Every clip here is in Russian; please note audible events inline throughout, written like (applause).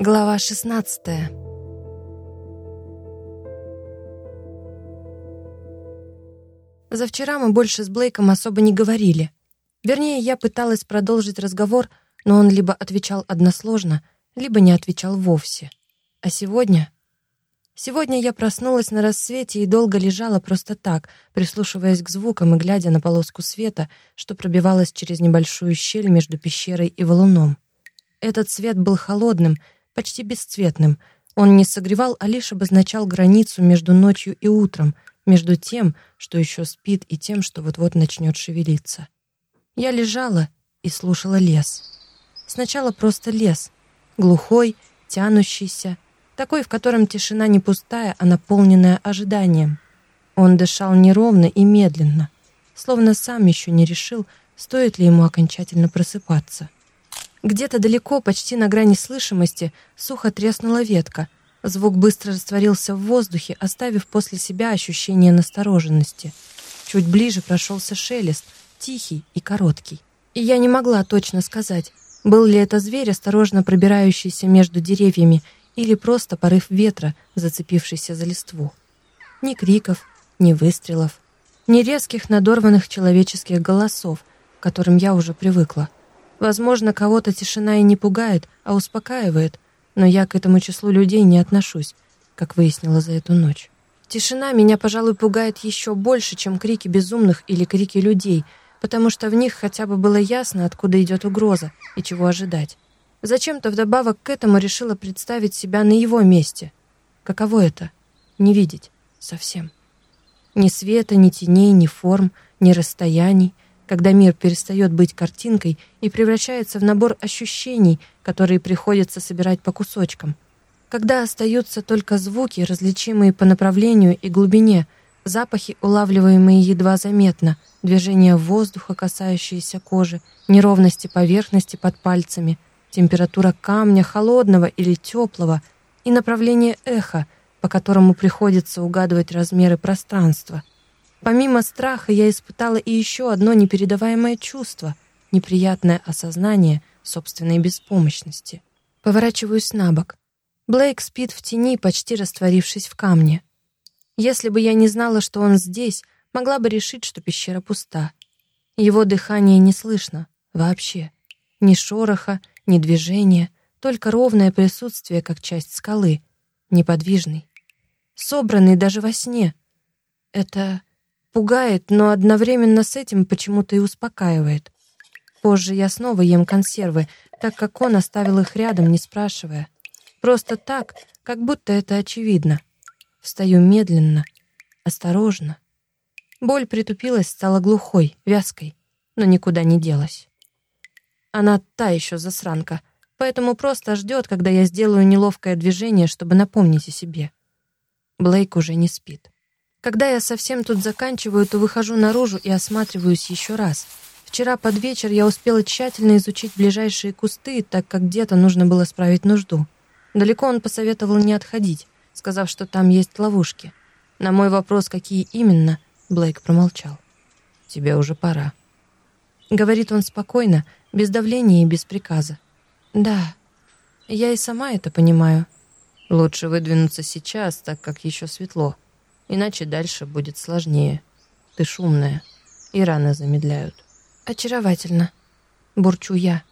Глава 16 За вчера мы больше с Блейком особо не говорили. Вернее, я пыталась продолжить разговор, но он либо отвечал односложно, либо не отвечал вовсе. А сегодня... Сегодня я проснулась на рассвете и долго лежала просто так, прислушиваясь к звукам и глядя на полоску света, что пробивалась через небольшую щель между пещерой и валуном. Этот свет был холодным, почти бесцветным. Он не согревал, а лишь обозначал границу между ночью и утром, между тем, что еще спит, и тем, что вот-вот начнет шевелиться. Я лежала и слушала лес. Сначала просто лес, глухой, тянущийся, такой, в котором тишина не пустая, а наполненная ожиданием. Он дышал неровно и медленно, словно сам еще не решил, стоит ли ему окончательно просыпаться. Где-то далеко, почти на грани слышимости, сухо треснула ветка. Звук быстро растворился в воздухе, оставив после себя ощущение настороженности. Чуть ближе прошелся шелест, тихий и короткий. И я не могла точно сказать, был ли это зверь, осторожно пробирающийся между деревьями, или просто порыв ветра, зацепившийся за листву. Ни криков, ни выстрелов, ни резких надорванных человеческих голосов, к которым я уже привыкла. Возможно, кого-то тишина и не пугает, а успокаивает, но я к этому числу людей не отношусь, как выяснила за эту ночь. Тишина меня, пожалуй, пугает еще больше, чем крики безумных или крики людей, потому что в них хотя бы было ясно, откуда идет угроза и чего ожидать. Зачем-то вдобавок к этому решила представить себя на его месте. Каково это? Не видеть совсем. Ни света, ни теней, ни форм, ни расстояний, когда мир перестает быть картинкой и превращается в набор ощущений, которые приходится собирать по кусочкам. Когда остаются только звуки, различимые по направлению и глубине, запахи, улавливаемые едва заметно, движения воздуха, касающиеся кожи, неровности поверхности под пальцами, температура камня, холодного или теплого, и направление эха, по которому приходится угадывать размеры пространства — Помимо страха я испытала и еще одно непередаваемое чувство — неприятное осознание собственной беспомощности. Поворачиваюсь на бок. Блейк спит в тени, почти растворившись в камне. Если бы я не знала, что он здесь, могла бы решить, что пещера пуста. Его дыхание не слышно вообще. Ни шороха, ни движения, только ровное присутствие, как часть скалы, неподвижный. Собранный даже во сне. Это Пугает, но одновременно с этим почему-то и успокаивает. Позже я снова ем консервы, так как он оставил их рядом, не спрашивая. Просто так, как будто это очевидно. Встаю медленно, осторожно. Боль притупилась, стала глухой, вязкой, но никуда не делась. Она та еще засранка, поэтому просто ждет, когда я сделаю неловкое движение, чтобы напомнить о себе. Блейк уже не спит. Когда я совсем тут заканчиваю, то выхожу наружу и осматриваюсь еще раз. Вчера под вечер я успела тщательно изучить ближайшие кусты, так как где-то нужно было справить нужду. Далеко он посоветовал не отходить, сказав, что там есть ловушки. На мой вопрос, какие именно, Блейк промолчал. «Тебе уже пора». Говорит он спокойно, без давления и без приказа. «Да, я и сама это понимаю». «Лучше выдвинуться сейчас, так как еще светло», Иначе дальше будет сложнее. Ты шумная, и раны замедляют. Очаровательно. Бурчу я.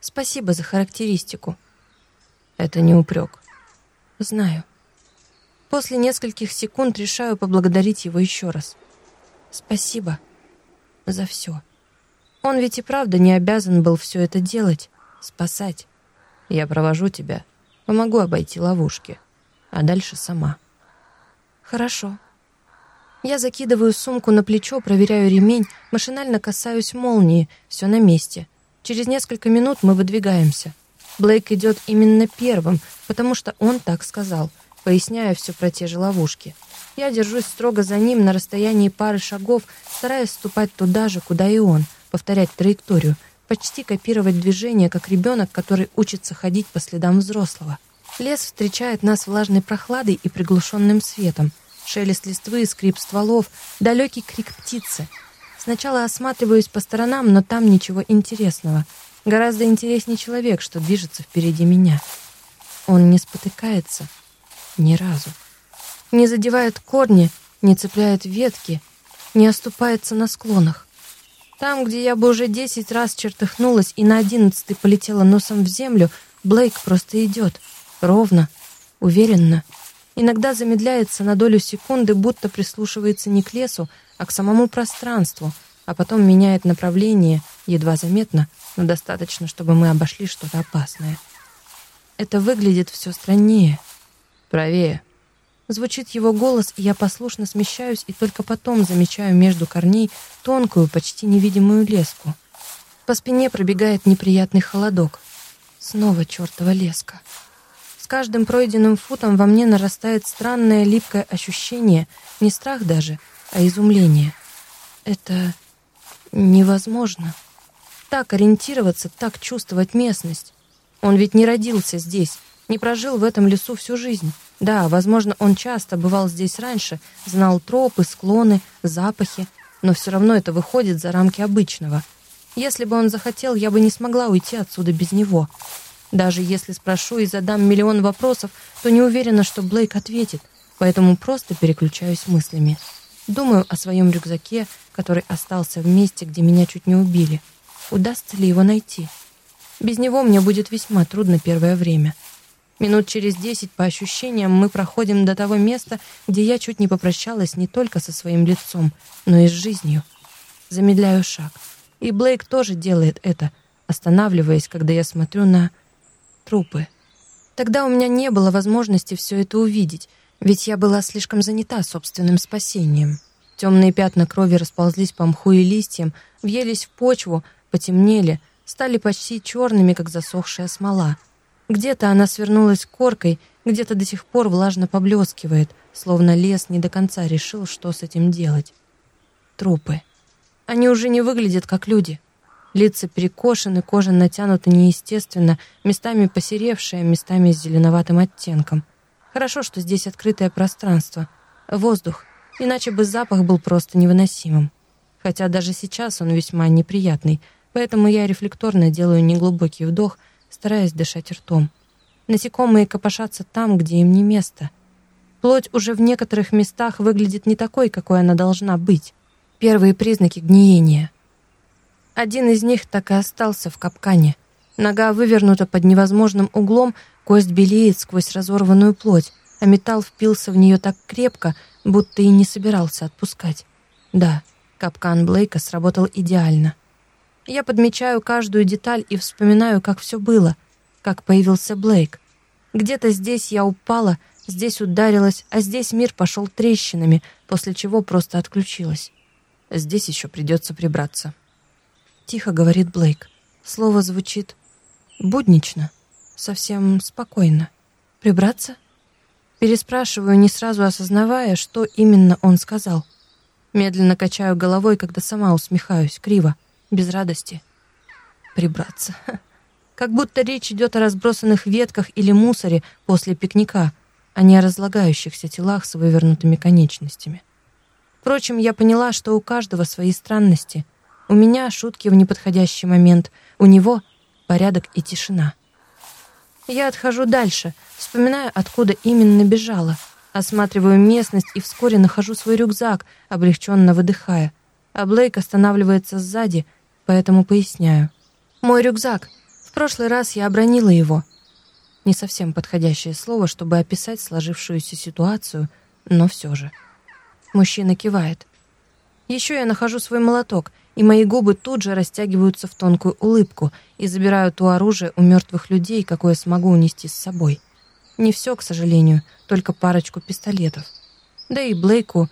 Спасибо за характеристику. Это не упрек. Знаю. После нескольких секунд решаю поблагодарить его еще раз. Спасибо за все. Он ведь и правда не обязан был все это делать, спасать. Я провожу тебя, помогу обойти ловушки, а дальше сама. Хорошо. Я закидываю сумку на плечо, проверяю ремень, машинально касаюсь молнии, все на месте. Через несколько минут мы выдвигаемся. Блейк идет именно первым, потому что он так сказал, поясняя все про те же ловушки. Я держусь строго за ним на расстоянии пары шагов, стараясь ступать туда же, куда и он, повторять траекторию, почти копировать движение, как ребенок, который учится ходить по следам взрослого. Лес встречает нас влажной прохладой и приглушенным светом — Шелест листвы, скрип стволов, далекий крик птицы. Сначала осматриваюсь по сторонам, но там ничего интересного. Гораздо интереснее человек, что движется впереди меня. он не спотыкается ни разу. Не задевает корни, не цепляет ветки, не оступается на склонах. Там, где я бы уже десять раз чертыхнулась и на одиннадцатый полетела носом в землю, Блейк просто идет. Ровно, уверенно. Иногда замедляется на долю секунды, будто прислушивается не к лесу, а к самому пространству, а потом меняет направление, едва заметно, но достаточно, чтобы мы обошли что-то опасное. Это выглядит все страннее. Правее. Звучит его голос, и я послушно смещаюсь, и только потом замечаю между корней тонкую, почти невидимую леску. По спине пробегает неприятный холодок. Снова чертова леска. С каждым пройденным футом во мне нарастает странное липкое ощущение, не страх даже, а изумление. Это невозможно. Так ориентироваться, так чувствовать местность. Он ведь не родился здесь, не прожил в этом лесу всю жизнь. Да, возможно, он часто бывал здесь раньше, знал тропы, склоны, запахи, но все равно это выходит за рамки обычного. Если бы он захотел, я бы не смогла уйти отсюда без него. Даже если спрошу и задам миллион вопросов, то не уверена, что Блейк ответит, поэтому просто переключаюсь мыслями. Думаю о своем рюкзаке, который остался в месте, где меня чуть не убили. Удастся ли его найти? Без него мне будет весьма трудно первое время. Минут через десять, по ощущениям, мы проходим до того места, где я чуть не попрощалась не только со своим лицом, но и с жизнью. Замедляю шаг. И Блейк тоже делает это, останавливаясь, когда я смотрю на трупы. Тогда у меня не было возможности все это увидеть, ведь я была слишком занята собственным спасением. Темные пятна крови расползлись по мху и листьям, въелись в почву, потемнели, стали почти черными, как засохшая смола — где-то она свернулась коркой, где-то до сих пор влажно поблескивает, словно лес не до конца решил, что с этим делать. Трупы. Они уже не выглядят как люди. Лица перекошены, кожа натянута неестественно, местами посеревшая, местами с зеленоватым оттенком. Хорошо, что здесь открытое пространство. Воздух, иначе бы запах был просто невыносимым. Хотя даже сейчас он весьма неприятный, поэтому я рефлекторно делаю неглубокий вдох — стараясь дышать ртом. Насекомые копошатся там, где им не место. Плоть уже в некоторых местах выглядит не такой, какой она должна быть. Первые признаки гниения. Один из них так и остался в капкане. Нога вывернута под невозможным углом, кость белеет сквозь разорванную плоть, а металл впился в нее так крепко, будто и не собирался отпускать. Да, капкан Блейка сработал идеально. Я подмечаю каждую деталь и вспоминаю, как все было, как появился Блейк. Где-то здесь я упала, здесь ударилась, а здесь мир пошел трещинами, после чего просто отключилась. Здесь еще придется прибраться. Тихо говорит Блейк. Слово звучит буднично, совсем спокойно. Прибраться? Переспрашиваю, не сразу осознавая, что именно он сказал. Медленно качаю головой, когда сама усмехаюсь, криво без радости. Прибраться. (laughs) Как будто речь идет о разбросанных ветках или мусоре после пикника, а не о разлагающихся телах с вывернутыми конечностями. Впрочем, я поняла, что у каждого свои странности. У меня шутки в неподходящий момент, у него порядок и тишина. Я отхожу дальше, вспоминаю, откуда именно бежала, осматриваю местность и вскоре нахожу свой рюкзак, облегченно выдыхая. А Блейк останавливается сзади, поэтому поясняю. Мой рюкзак. В прошлый раз я обронила его. Не совсем подходящее слово, чтобы описать сложившуюся ситуацию, но все же. Мужчина кивает. Еще я нахожу свой молоток, и мои губы тут же растягиваются в тонкую улыбку и забираю то оружие у мертвых людей, какое смогу унести с собой. Не все, к сожалению, только парочку пистолетов. Да и Блейку,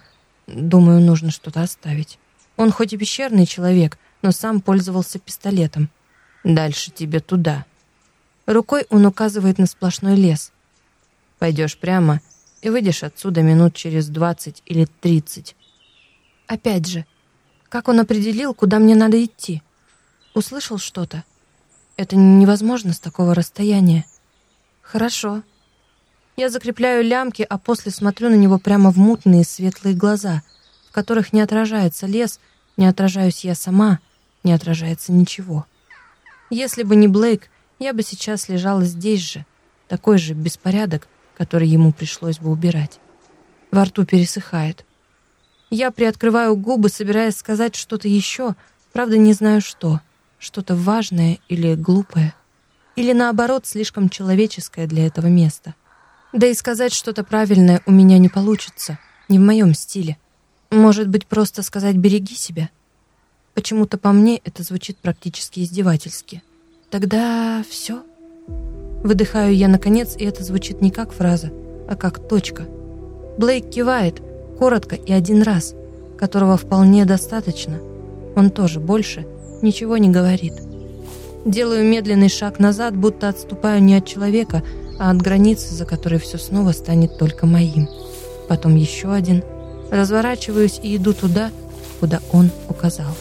думаю, нужно что-то оставить. Он хоть и пещерный человек, но сам пользовался пистолетом. «Дальше тебе туда». Рукой он указывает на сплошной лес. «Пойдешь прямо и выйдешь отсюда минут через двадцать или тридцать». Опять же, как он определил, куда мне надо идти? Услышал что-то? Это невозможно с такого расстояния. Хорошо. Я закрепляю лямки, а после смотрю на него прямо в мутные светлые глаза, в которых не отражается лес, не отражаюсь я сама — не отражается ничего. Если бы не Блейк, я бы сейчас лежала здесь же, Такой же беспорядок, который ему пришлось бы убирать. Во рту пересыхает. Я приоткрываю губы, собираясь сказать что-то еще, правда не знаю что. Что-то важное или глупое. Или наоборот, слишком человеческое для этого места. Да и сказать что-то правильное у меня не получится. Не в моем стиле. Может быть, просто сказать «береги себя»? Почему-то по мне это звучит практически издевательски. Тогда все. Выдыхаю я наконец, и это звучит не как фраза, а как точка. Блейк кивает, коротко и один раз, которого вполне достаточно. Он тоже больше ничего не говорит. Делаю медленный шаг назад, будто отступаю не от человека, а от границы, за которой все снова станет только моим. Потом еще один. Разворачиваюсь и иду туда, куда он указал.